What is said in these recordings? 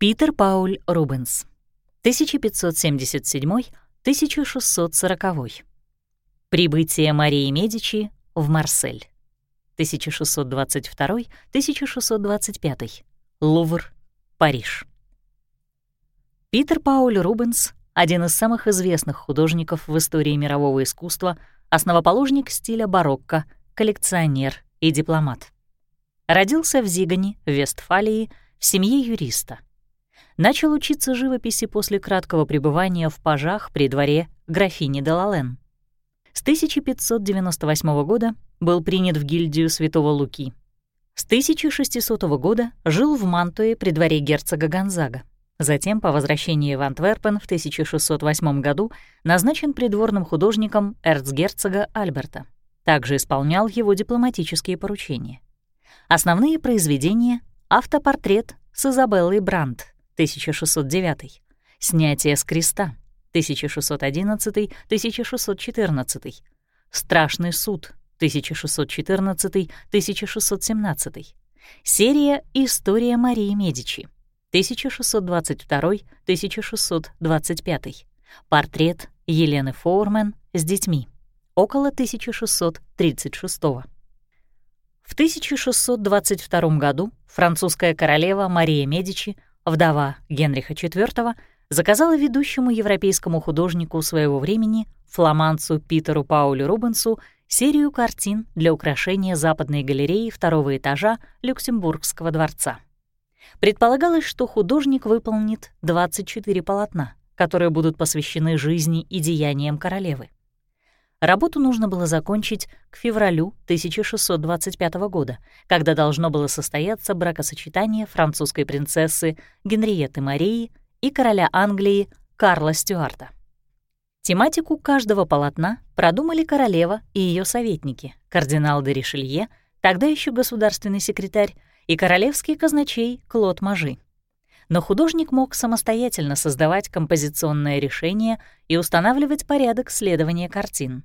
Питер Пауль Рубенс. 1577-1640. Прибытие Марии Медичи в Марсель. 1622-1625. Лувр, Париж. Питер Пауль Рубенс — один из самых известных художников в истории мирового искусства, основоположник стиля барокко, коллекционер и дипломат. Родился в Зигане, Вестфалии, в семье юриста — начал учиться живописи после краткого пребывания в пажах при дворе графини де Лален. С 1598 года был принят в гильдию Святого Луки. С 1600 года жил в Мантуе при дворе герцога Гонзага. Затем, по возвращении в Антверпен в 1608 году, назначен придворным художником эрцгерцога Альберта. Также исполнял его дипломатические поручения. Основные произведения — автопортрет с Изабеллой Брандт, 1609, снятие с креста. 1611-1614, страшный суд. 1614-1617, серия «История Марии Медичи» 1622-1625, портрет Елены Фоурмен с детьми. Около 1636 В 1622 году французская королева Мария Медичи вдова Генриха IV, заказала ведущему европейскому художнику своего времени, фламандцу Питеру Паулю Рубенсу, серию картин для украшения западной галереи второго этажа Люксембургского дворца. Предполагалось, что художник выполнит 24 полотна, которые будут посвящены жизни и деяниям королевы. Работу нужно было закончить к февралю 1625 года, когда должно было состояться бракосочетание французской принцессы Генриетты Марии и короля Англии Карла Стюарта. Тематику каждого полотна продумали королева и ее советники, кардинал де Ришелье, тогда еще государственный секретарь, и королевский казначей Клод Мажи. Но художник мог самостоятельно создавать композиционное решение и устанавливать порядок следования картин.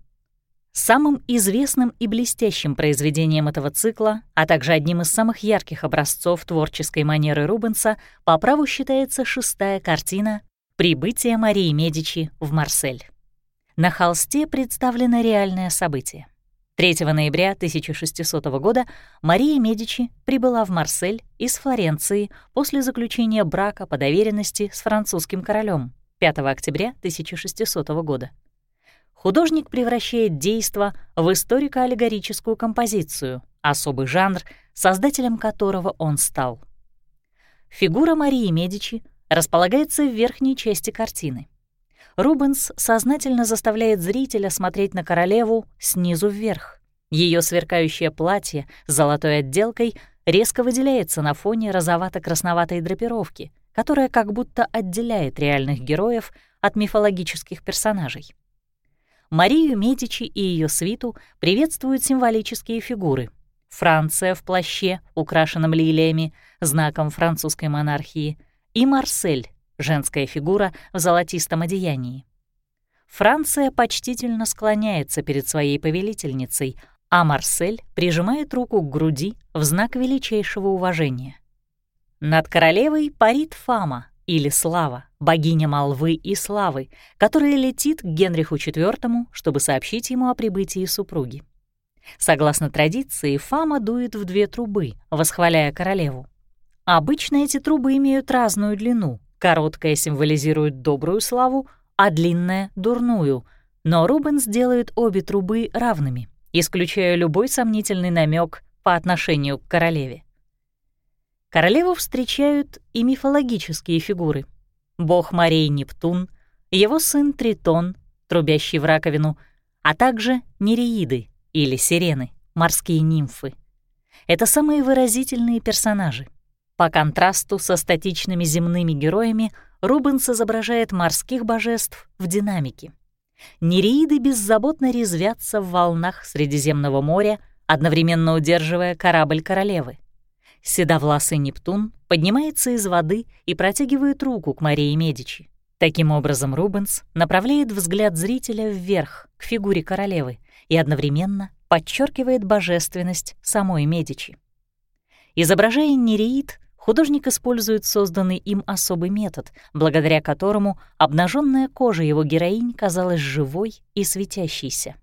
Самым известным и блестящим произведением этого цикла, а также одним из самых ярких образцов творческой манеры Рубенса по праву считается шестая картина «Прибытие Марии Медичи в Марсель». На холсте представлено реальное событие. 3 ноября 1600 года Мария Медичи прибыла в Марсель из Флоренции после заключения брака по доверенности с французским королем 5 октября 1600 года художник превращает действо в историко-аллегорическую композицию, особый жанр, создателем которого он стал. Фигура Марии Медичи располагается в верхней части картины. Рубенс сознательно заставляет зрителя смотреть на королеву снизу вверх. Ее сверкающее платье с золотой отделкой резко выделяется на фоне розовато-красноватой драпировки, которая как будто отделяет реальных героев от мифологических персонажей. Марию Медичи и ее свиту приветствуют символические фигуры. Франция в плаще, украшенном лилиями, знаком французской монархии, и Марсель, женская фигура в золотистом одеянии. Франция почтительно склоняется перед своей повелительницей, а Марсель прижимает руку к груди в знак величайшего уважения. Над королевой парит Фама, или Слава, богиня молвы и славы, которая летит к Генриху IV, чтобы сообщить ему о прибытии супруги. Согласно традиции, Фама дует в две трубы, восхваляя королеву. Обычно эти трубы имеют разную длину. Короткая символизирует добрую славу, а длинная — дурную. Но Рубенс делает обе трубы равными, исключая любой сомнительный намек по отношению к королеве. Королеву встречают и мифологические фигуры. Бог морей Нептун, его сын Тритон, трубящий в раковину, а также нереиды или сирены, морские нимфы. Это самые выразительные персонажи. По контрасту со статичными земными героями Рубенс изображает морских божеств в динамике. Нереиды беззаботно резвятся в волнах Средиземного моря, одновременно удерживая корабль королевы. Седовласый Нептун поднимается из воды и протягивает руку к Марии Медичи. Таким образом, Рубенс направляет взгляд зрителя вверх, к фигуре королевы, и одновременно подчеркивает божественность самой Медичи. Изображая Нереид, художник использует созданный им особый метод, благодаря которому обнаженная кожа его героинь казалась живой и светящейся.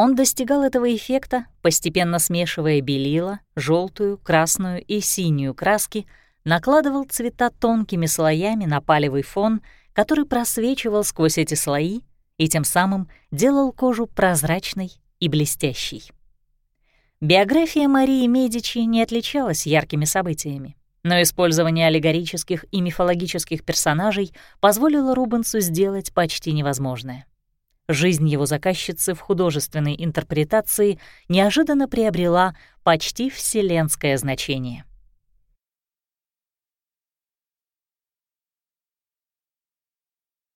Он достигал этого эффекта, постепенно смешивая белила, желтую, красную и синюю краски, накладывал цвета тонкими слоями на палевый фон, который просвечивал сквозь эти слои и тем самым делал кожу прозрачной и блестящей. Биография Марии Медичи не отличалась яркими событиями, но использование аллегорических и мифологических персонажей позволило Рубенсу сделать почти невозможное. Жизнь его заказчицы в художественной интерпретации неожиданно приобрела почти вселенское значение.